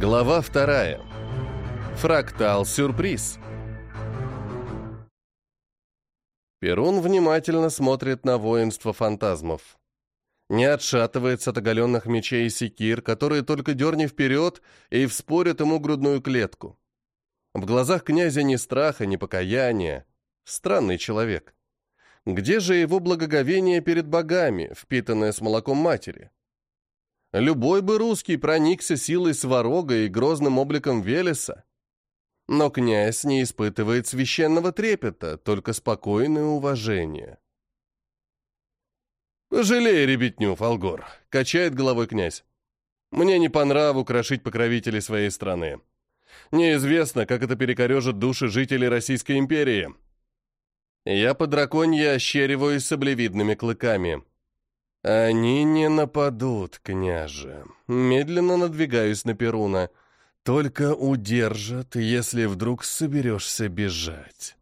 Глава вторая. Фрактал-сюрприз. Перун внимательно смотрит на воинство фантазмов. Не отшатывается от оголенных мечей и секир, которые только дерни вперед и вспорят ему грудную клетку. В глазах князя ни страха, ни покаяния. Странный человек. Где же его благоговение перед богами, впитанное с молоком матери? Любой бы русский проникся силой сварога и грозным обликом Велеса. Но князь не испытывает священного трепета, только спокойное уважение. «Пожалей ребятню, Фолгор», — качает головой князь. «Мне не по нраву крошить покровителей своей страны. Неизвестно, как это перекорежит души жителей Российской империи». Я по драконье ощериваюсь с облевидными клыками. «Они не нападут, княже. Медленно надвигаюсь на Перуна. Только удержат, если вдруг соберешься бежать».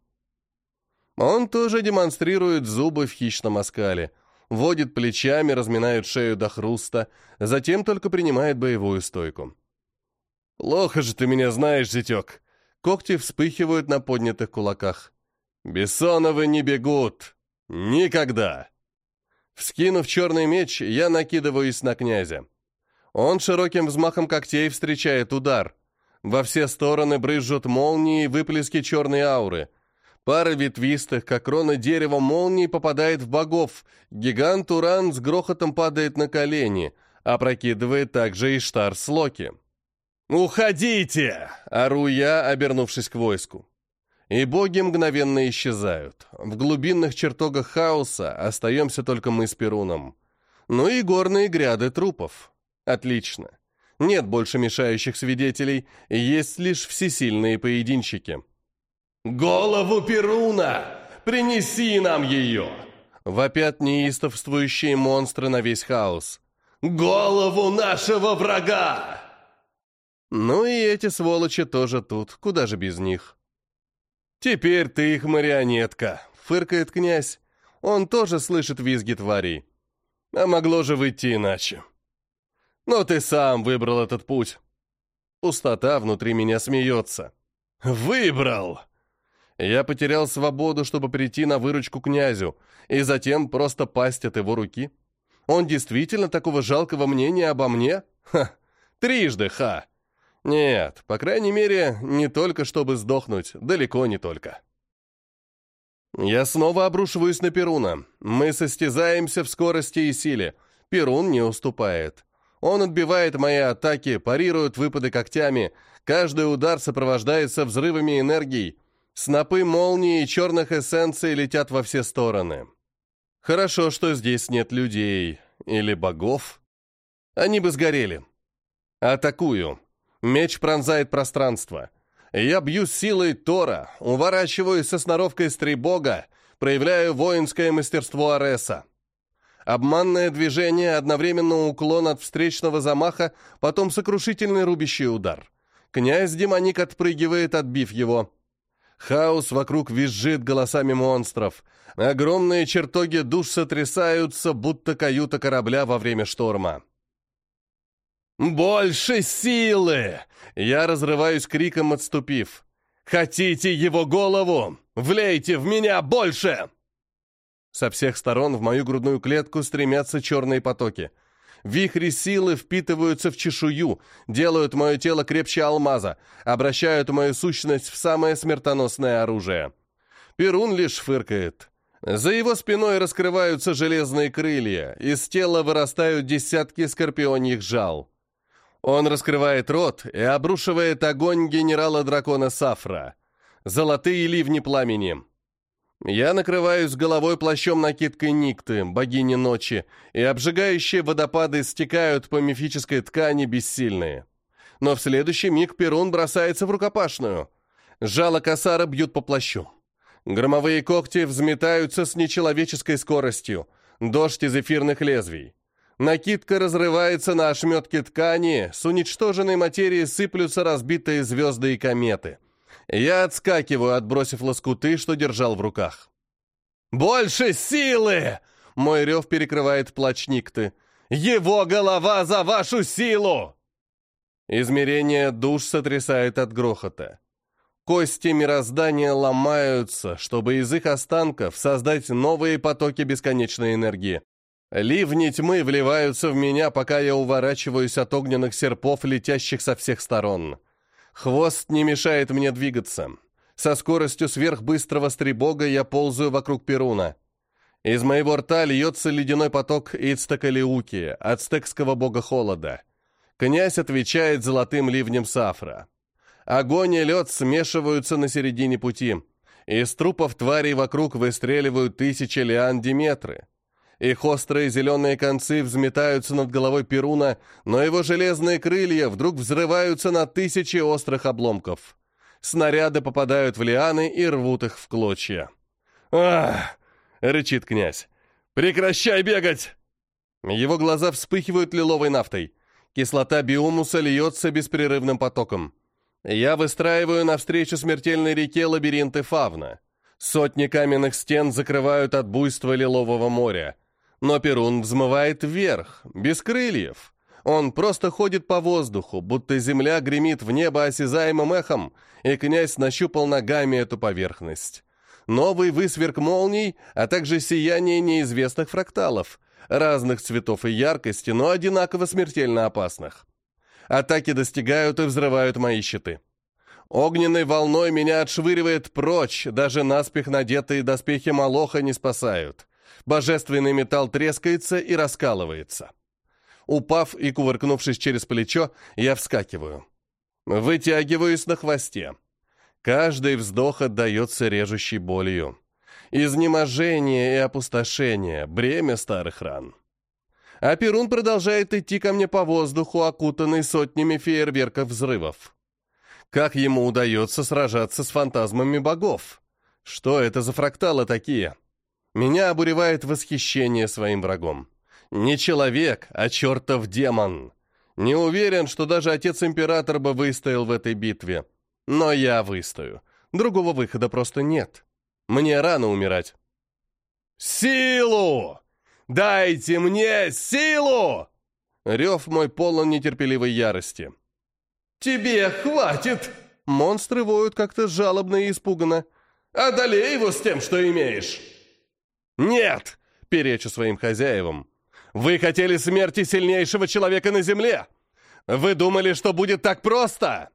Он тоже демонстрирует зубы в хищном оскале, водит плечами, разминает шею до хруста, затем только принимает боевую стойку. «Плохо же ты меня знаешь, зятек!» Когти вспыхивают на поднятых кулаках. «Бессоновы не бегут! Никогда!» Вскинув черный меч, я накидываюсь на князя. Он широким взмахом когтей встречает удар. Во все стороны брызжут молнии и выплески черной ауры. Пара ветвистых, как крона дерева молний, попадает в богов. Гигант Уран с грохотом падает на колени, опрокидывает также и штар с Локи. «Уходите!» — ору я, обернувшись к войску и боги мгновенно исчезают. В глубинных чертогах хаоса остаемся только мы с Перуном. Ну и горные гряды трупов. Отлично. Нет больше мешающих свидетелей, есть лишь всесильные поединщики. «Голову Перуна! Принеси нам ее!» Вопят неистовствующие монстры на весь хаос. «Голову нашего врага!» Ну и эти сволочи тоже тут, куда же без них. «Теперь ты их марионетка», — фыркает князь. Он тоже слышит визги тварей. А могло же выйти иначе. Но ты сам выбрал этот путь. Пустота внутри меня смеется. «Выбрал!» Я потерял свободу, чтобы прийти на выручку князю, и затем просто пасть от его руки. Он действительно такого жалкого мнения обо мне? Ха! Трижды ха! Нет, по крайней мере, не только чтобы сдохнуть, далеко не только. Я снова обрушиваюсь на Перуна. Мы состязаемся в скорости и силе. Перун не уступает. Он отбивает мои атаки, парирует выпады когтями. Каждый удар сопровождается взрывами энергии. Снопы молнии и черных эссенций летят во все стороны. Хорошо, что здесь нет людей. Или богов. Они бы сгорели. Атакую. Меч пронзает пространство. Я бью силой Тора, уворачиваюсь со сноровкой Стрейбога, проявляю воинское мастерство Ареса. Обманное движение, одновременно уклон от встречного замаха, потом сокрушительный рубящий удар. Князь Демоник отпрыгивает, отбив его. Хаос вокруг визжит голосами монстров. Огромные чертоги душ сотрясаются, будто каюта корабля во время шторма. «Больше силы!» Я разрываюсь криком, отступив. «Хотите его голову? Влейте в меня больше!» Со всех сторон в мою грудную клетку стремятся черные потоки. Вихри силы впитываются в чешую, делают мое тело крепче алмаза, обращают мою сущность в самое смертоносное оружие. Перун лишь фыркает. За его спиной раскрываются железные крылья, из тела вырастают десятки скорпионьих жал. Он раскрывает рот и обрушивает огонь генерала-дракона Сафра. Золотые ливни пламени. Я накрываюсь головой плащом накидкой Никты, богини ночи, и обжигающие водопады стекают по мифической ткани бессильные. Но в следующий миг Перун бросается в рукопашную. Жало косара бьют по плащу. Громовые когти взметаются с нечеловеческой скоростью. Дождь из эфирных лезвий. Накидка разрывается на ошметки ткани, с уничтоженной материи сыплются разбитые звезды и кометы. Я отскакиваю, отбросив лоскуты, что держал в руках. «Больше силы!» Мой рев перекрывает плач Никты. «Его голова за вашу силу!» Измерение душ сотрясает от грохота. Кости мироздания ломаются, чтобы из их останков создать новые потоки бесконечной энергии. Ливни тьмы вливаются в меня, пока я уворачиваюсь от огненных серпов, летящих со всех сторон. Хвост не мешает мне двигаться. Со скоростью сверхбыстрого стрибога я ползаю вокруг Перуна. Из моего рта льется ледяной поток Ицтакалиуки, ацтекского бога холода. Князь отвечает золотым ливнем сафра. Огонь и лед смешиваются на середине пути. Из трупов тварей вокруг выстреливают тысячи лиан Диметры. Их острые зеленые концы взметаются над головой Перуна, но его железные крылья вдруг взрываются на тысячи острых обломков. Снаряды попадают в лианы и рвут их в клочья. «Ах!» — рычит князь. «Прекращай бегать!» Его глаза вспыхивают лиловой нафтой. Кислота биомуса льется беспрерывным потоком. Я выстраиваю навстречу смертельной реке лабиринты фавна. Сотни каменных стен закрывают от буйства лилового моря. Но Перун взмывает вверх, без крыльев. Он просто ходит по воздуху, будто земля гремит в небо осязаемым эхом, и князь нащупал ногами эту поверхность новый высверк молний, а также сияние неизвестных фракталов, разных цветов и яркости, но одинаково смертельно опасных. Атаки достигают и взрывают мои щиты. Огненной волной меня отшвыривает прочь, даже наспех надетые доспехи Малоха не спасают. Божественный металл трескается и раскалывается. Упав и кувыркнувшись через плечо, я вскакиваю. Вытягиваюсь на хвосте. Каждый вздох отдается режущей болью. Изнеможение и опустошение, бремя старых ран. А Перун продолжает идти ко мне по воздуху, окутанный сотнями фейерверков взрывов. Как ему удается сражаться с фантазмами богов? Что это за фракталы такие? Меня обуревает восхищение своим врагом. Не человек, а чертов демон. Не уверен, что даже отец-император бы выстоял в этой битве. Но я выстою. Другого выхода просто нет. Мне рано умирать. «Силу! Дайте мне силу!» Рев мой полон нетерпеливой ярости. «Тебе хватит!» Монстры воют как-то жалобно и испуганно. «Одолей его с тем, что имеешь!» «Нет!» — перечу своим хозяевам. «Вы хотели смерти сильнейшего человека на Земле! Вы думали, что будет так просто?»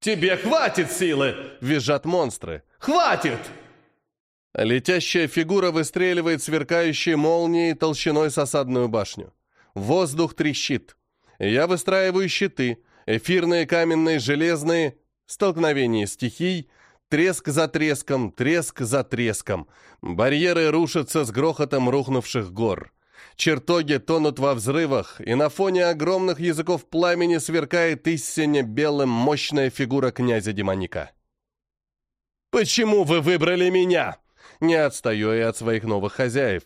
«Тебе хватит силы!» — визжат монстры. «Хватит!» Летящая фигура выстреливает сверкающей молнией толщиной с осадную башню. Воздух трещит. Я выстраиваю щиты, эфирные, каменные, железные, столкновение стихий, треск за треском, треск за треском. Барьеры рушатся с грохотом рухнувших гор. Чертоги тонут во взрывах, и на фоне огромных языков пламени сверкает истинно белым мощная фигура князя Демоника. «Почему вы выбрали меня?» Не отстаю я от своих новых хозяев.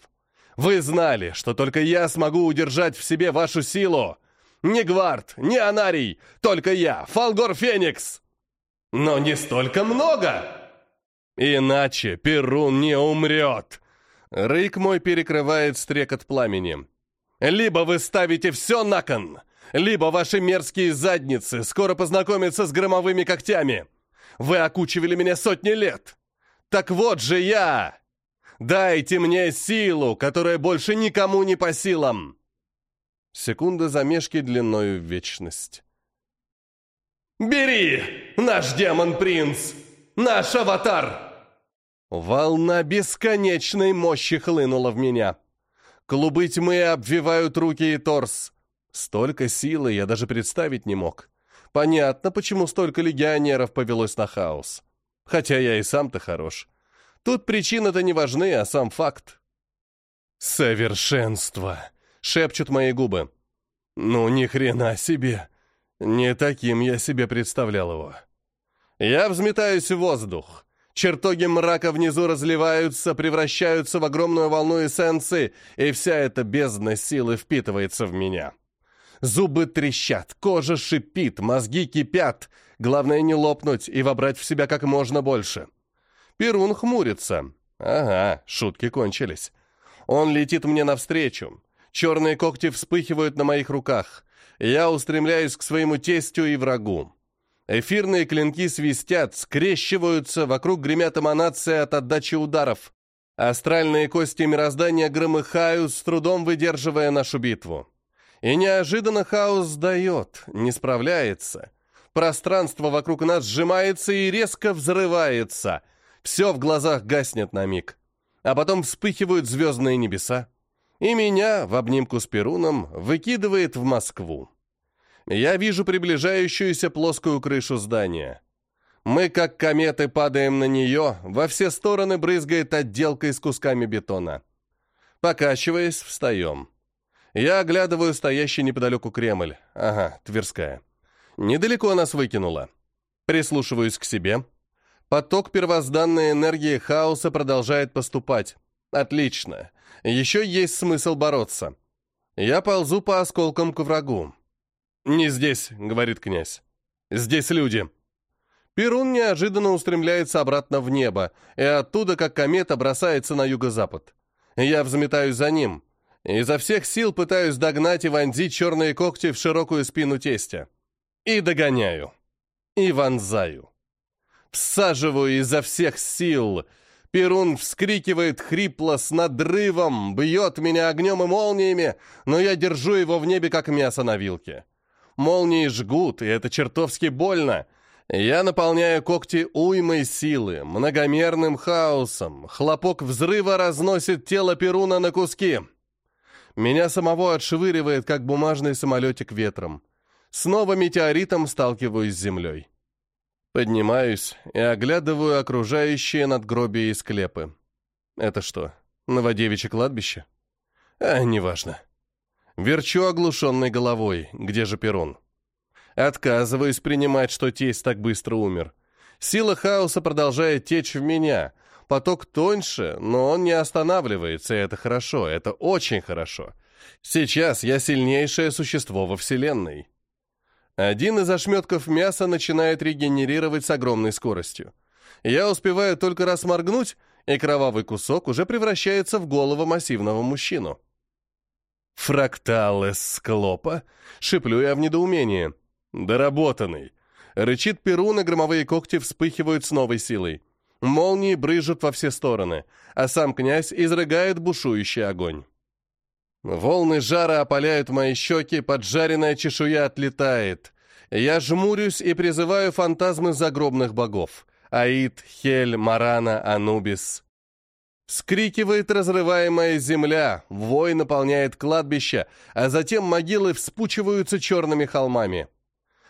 «Вы знали, что только я смогу удержать в себе вашу силу! Не Гвард, не Анарий, только я, Фалгор Феникс!» «Но не столько много!» «Иначе Перун не умрет!» Рык мой перекрывает стрекот пламени. «Либо вы ставите все на кон, либо ваши мерзкие задницы скоро познакомятся с громовыми когтями. Вы окучивали меня сотни лет. Так вот же я! Дайте мне силу, которая больше никому не по силам!» Секунда замешки длиною в вечность. «Бери, наш демон-принц! Наш аватар!» Волна бесконечной мощи хлынула в меня. Клубы тьмы обвивают руки и торс. Столько силы я даже представить не мог. Понятно, почему столько легионеров повелось на хаос. Хотя я и сам-то хорош. Тут причины-то не важны, а сам факт. «Совершенство!» — шепчут мои губы. «Ну, ни хрена себе! Не таким я себе представлял его!» Я взметаюсь в воздух. Чертоги мрака внизу разливаются, превращаются в огромную волну эссенции, и вся эта бездна силы впитывается в меня. Зубы трещат, кожа шипит, мозги кипят. Главное не лопнуть и вобрать в себя как можно больше. Перун хмурится. Ага, шутки кончились. Он летит мне навстречу. Черные когти вспыхивают на моих руках. Я устремляюсь к своему тестю и врагу. Эфирные клинки свистят, скрещиваются, вокруг гремят эманации от отдачи ударов. Астральные кости мироздания громыхают, с трудом выдерживая нашу битву. И неожиданно хаос сдает, не справляется. Пространство вокруг нас сжимается и резко взрывается. Все в глазах гаснет на миг. А потом вспыхивают звездные небеса. И меня, в обнимку с Перуном, выкидывает в Москву. Я вижу приближающуюся плоскую крышу здания. Мы, как кометы, падаем на нее, во все стороны брызгает отделка из кусками бетона. Покачиваясь, встаем. Я оглядываю стоящий неподалеку Кремль. Ага, Тверская. Недалеко нас выкинуло. Прислушиваюсь к себе. Поток первозданной энергии хаоса продолжает поступать. Отлично. Еще есть смысл бороться. Я ползу по осколкам к врагу. «Не здесь», — говорит князь. «Здесь люди». Перун неожиданно устремляется обратно в небо, и оттуда, как комета, бросается на юго-запад. Я взметаюсь за ним. Изо всех сил пытаюсь догнать и вонзить черные когти в широкую спину тестя. И догоняю. И вонзаю. Всаживаю изо всех сил. Перун вскрикивает хрипло с надрывом, бьет меня огнем и молниями, но я держу его в небе, как мясо на вилке. Молнии жгут, и это чертовски больно. Я наполняю когти уймой силы, многомерным хаосом. Хлопок взрыва разносит тело Перуна на куски. Меня самого отшвыривает, как бумажный самолетик ветром. Снова метеоритом сталкиваюсь с землей. Поднимаюсь и оглядываю окружающие надгробия и склепы. Это что, Новодевичье кладбище? А, неважно. Верчу оглушенной головой. Где же Перун? Отказываюсь принимать, что тесть так быстро умер. Сила хаоса продолжает течь в меня. Поток тоньше, но он не останавливается, и это хорошо, это очень хорошо. Сейчас я сильнейшее существо во Вселенной. Один из ошметков мяса начинает регенерировать с огромной скоростью. Я успеваю только раз моргнуть, и кровавый кусок уже превращается в голову массивного мужчину. «Фрактал эсклопа?» — шиплю я в недоумении. «Доработанный». Рычит Перун, и громовые когти вспыхивают с новой силой. Молнии брыжут во все стороны, а сам князь изрыгает бушующий огонь. Волны жара опаляют мои щеки, поджаренная чешуя отлетает. Я жмурюсь и призываю фантазмы загробных богов. Аид, Хель, Марана, Анубис. Скрикивает разрываемая земля, вой наполняет кладбище, а затем могилы вспучиваются черными холмами.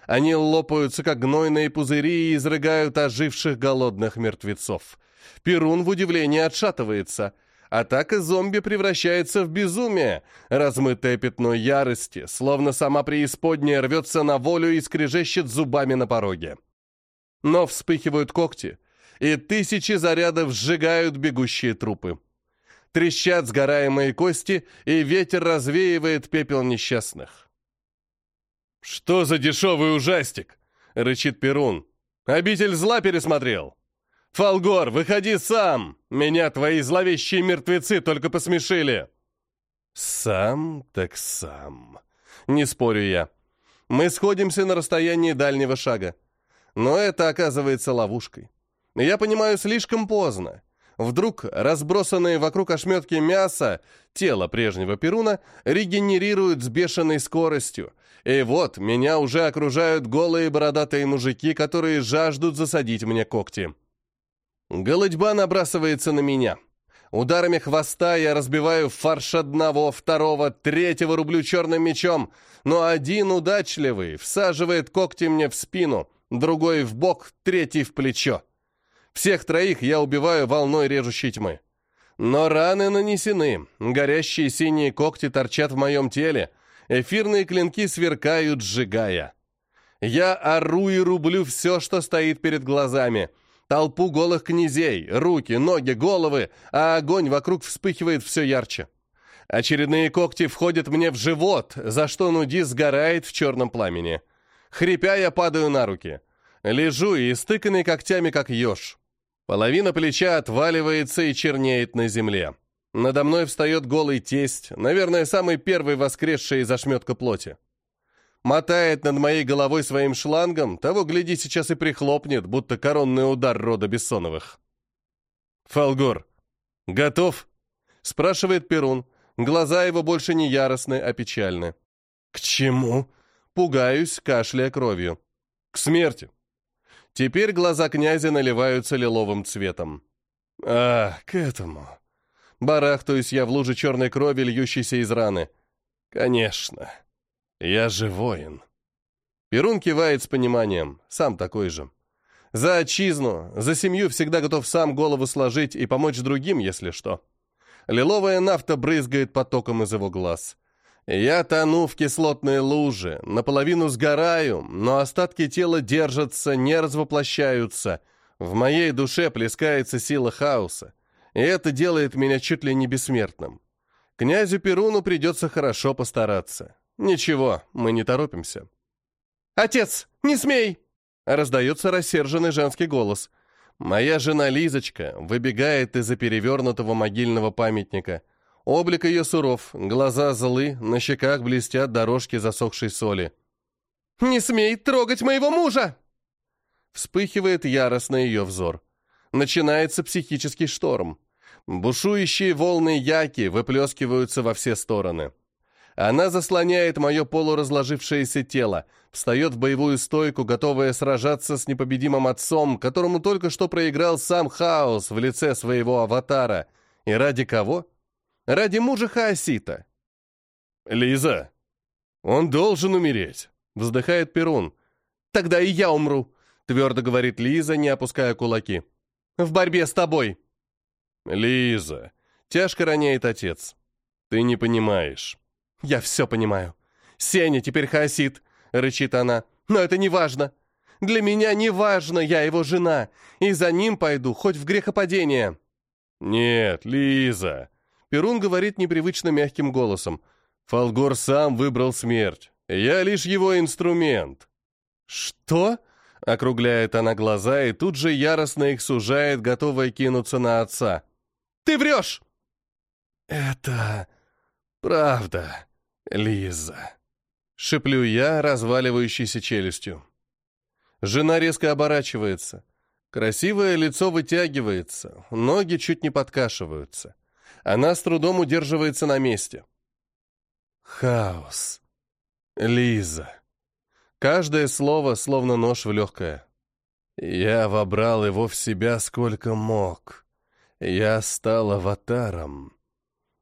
Они лопаются, как гнойные пузыри, и изрыгают оживших голодных мертвецов. Перун в удивлении отшатывается. Атака зомби превращается в безумие, размытое пятно ярости, словно сама преисподняя рвется на волю и скрежещет зубами на пороге. Но вспыхивают когти — и тысячи зарядов сжигают бегущие трупы. Трещат сгораемые кости, и ветер развеивает пепел несчастных. «Что за дешевый ужастик?» — рычит Перун. «Обитель зла пересмотрел?» «Фалгор, выходи сам! Меня твои зловещие мертвецы только посмешили!» «Сам так сам», — не спорю я. Мы сходимся на расстоянии дальнего шага. Но это оказывается ловушкой. Я понимаю слишком поздно. Вдруг разбросанные вокруг ошметки мяса, тело прежнего Перуна, регенерируют с бешеной скоростью. И вот меня уже окружают голые бородатые мужики, которые жаждут засадить мне когти. Голодьба набрасывается на меня. Ударами хвоста я разбиваю фарш одного, второго, третьего рублю черным мечом, но один удачливый всаживает когти мне в спину, другой в бок, третий в плечо. Всех троих я убиваю волной режущей тьмы. Но раны нанесены, горящие синие когти торчат в моем теле, эфирные клинки сверкают, сжигая. Я ору и рублю все, что стоит перед глазами. Толпу голых князей, руки, ноги, головы, а огонь вокруг вспыхивает все ярче. Очередные когти входят мне в живот, за что Нуди сгорает в черном пламени. Хрипя, я падаю на руки. Лежу и стыканный когтями, как еж. Половина плеча отваливается и чернеет на земле. Надо мной встает голый тесть, наверное, самый первый воскресший из ошметка плоти. Мотает над моей головой своим шлангом, того, гляди, сейчас и прихлопнет, будто коронный удар рода Бессоновых. «Фолгор, готов?» — спрашивает Перун. Глаза его больше не яростны, а печальны. «К чему?» Пугаюсь, кашляя кровью. «К смерти!» Теперь глаза князя наливаются лиловым цветом. «А, к этому!» Барахтаюсь я в луже черной крови, льющейся из раны. «Конечно!» «Я же воин». Перун кивает с пониманием, сам такой же. За отчизну, за семью всегда готов сам голову сложить и помочь другим, если что. Лиловая нафта брызгает потоком из его глаз. Я тону в кислотной луже, наполовину сгораю, но остатки тела держатся, не развоплощаются. В моей душе плескается сила хаоса, и это делает меня чуть ли не бессмертным. Князю Перуну придется хорошо постараться. «Ничего, мы не торопимся». «Отец, не смей!» Раздается рассерженный женский голос. Моя жена Лизочка выбегает из-за перевернутого могильного памятника. Облик ее суров, глаза злы, на щеках блестят дорожки засохшей соли. «Не смей трогать моего мужа!» Вспыхивает яростно ее взор. Начинается психический шторм. Бушующие волны яки выплескиваются во все стороны. Она заслоняет мое полуразложившееся тело, встает в боевую стойку, готовая сражаться с непобедимым отцом, которому только что проиграл сам Хаос в лице своего аватара. И ради кого? Ради мужа Хаосита. «Лиза, он должен умереть», — вздыхает Перун. «Тогда и я умру», — твердо говорит Лиза, не опуская кулаки. «В борьбе с тобой». «Лиза», — тяжко роняет отец. «Ты не понимаешь». «Я все понимаю. Сеня теперь хаосит», — рычит она. «Но это не важно. Для меня не важно, я его жена, и за ним пойду, хоть в грехопадение». «Нет, Лиза», — Перун говорит непривычно мягким голосом. «Фолгор сам выбрал смерть. Я лишь его инструмент». «Что?» — округляет она глаза и тут же яростно их сужает, готовая кинуться на отца. «Ты врешь!» «Это правда», «Лиза!» — шеплю я, разваливающейся челюстью. Жена резко оборачивается. Красивое лицо вытягивается, ноги чуть не подкашиваются. Она с трудом удерживается на месте. Хаос. Лиза. Каждое слово словно нож в легкое. Я вобрал его в себя сколько мог. Я стал аватаром.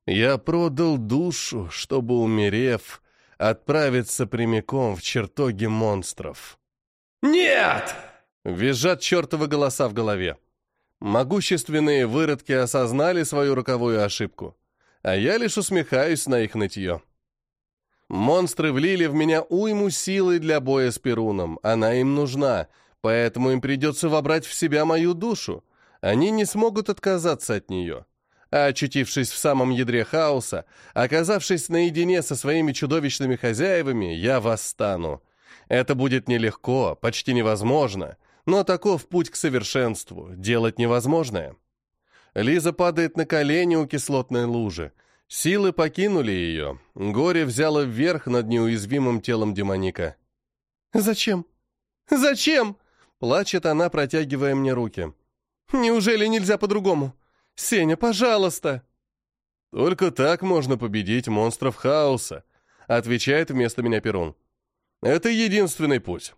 Я продал душу, чтобы, умерев, отправиться прямиком в чертоги монстров. «Нет!» — визжат чертовы голоса в голове. Могущественные выродки осознали свою роковую ошибку, а я лишь усмехаюсь на их нытье. Монстры влили в меня уйму силы для боя с Перуном, она им нужна, поэтому им придется вобрать в себя мою душу. Они не смогут отказаться от нее а очутившись в самом ядре хаоса, оказавшись наедине со своими чудовищными хозяевами, я восстану. Это будет нелегко, почти невозможно, но таков путь к совершенству, делать невозможное. Лиза падает на колени у кислотной лужи. Силы покинули ее. Горе взяло вверх над неуязвимым телом демоника. «Зачем? Зачем?» — плачет она, протягивая мне руки. «Неужели нельзя по-другому? «Сеня, пожалуйста!» «Только так можно победить монстров хаоса», — отвечает вместо меня Перун. «Это единственный путь.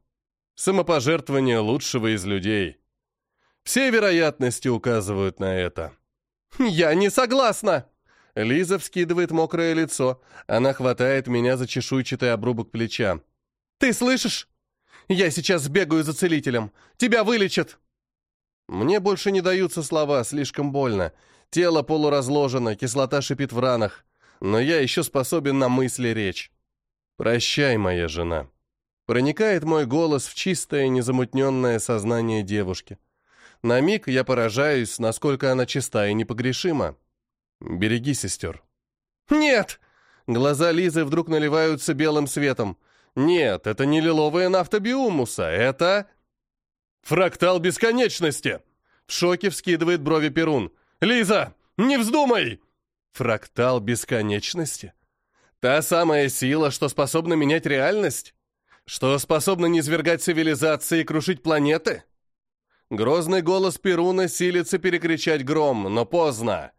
Самопожертвование лучшего из людей. Все вероятности указывают на это». «Я не согласна!» Лиза вскидывает мокрое лицо. Она хватает меня за чешуйчатый обрубок плеча. «Ты слышишь? Я сейчас сбегаю за целителем. Тебя вылечат!» Мне больше не даются слова, слишком больно. Тело полуразложено, кислота шипит в ранах. Но я еще способен на мысли речь. «Прощай, моя жена». Проникает мой голос в чистое, незамутненное сознание девушки. На миг я поражаюсь, насколько она чиста и непогрешима. Береги сестер. «Нет!» Глаза Лизы вдруг наливаются белым светом. «Нет, это не лиловая нафта биумуса, это...» «Фрактал бесконечности!» В шоке вскидывает брови Перун. «Лиза, не вздумай!» «Фрактал бесконечности? Та самая сила, что способна менять реальность? Что способно низвергать цивилизации и крушить планеты? Грозный голос Перуна силится перекричать гром, но поздно.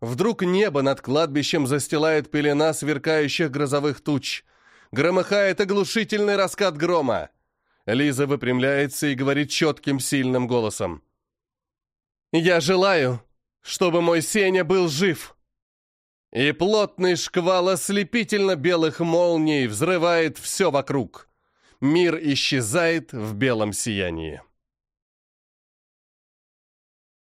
Вдруг небо над кладбищем застилает пелена сверкающих грозовых туч. Громыхает оглушительный раскат грома. Лиза выпрямляется и говорит четким, сильным голосом. «Я желаю, чтобы мой Сеня был жив!» И плотный шквал ослепительно белых молний взрывает все вокруг. Мир исчезает в белом сиянии.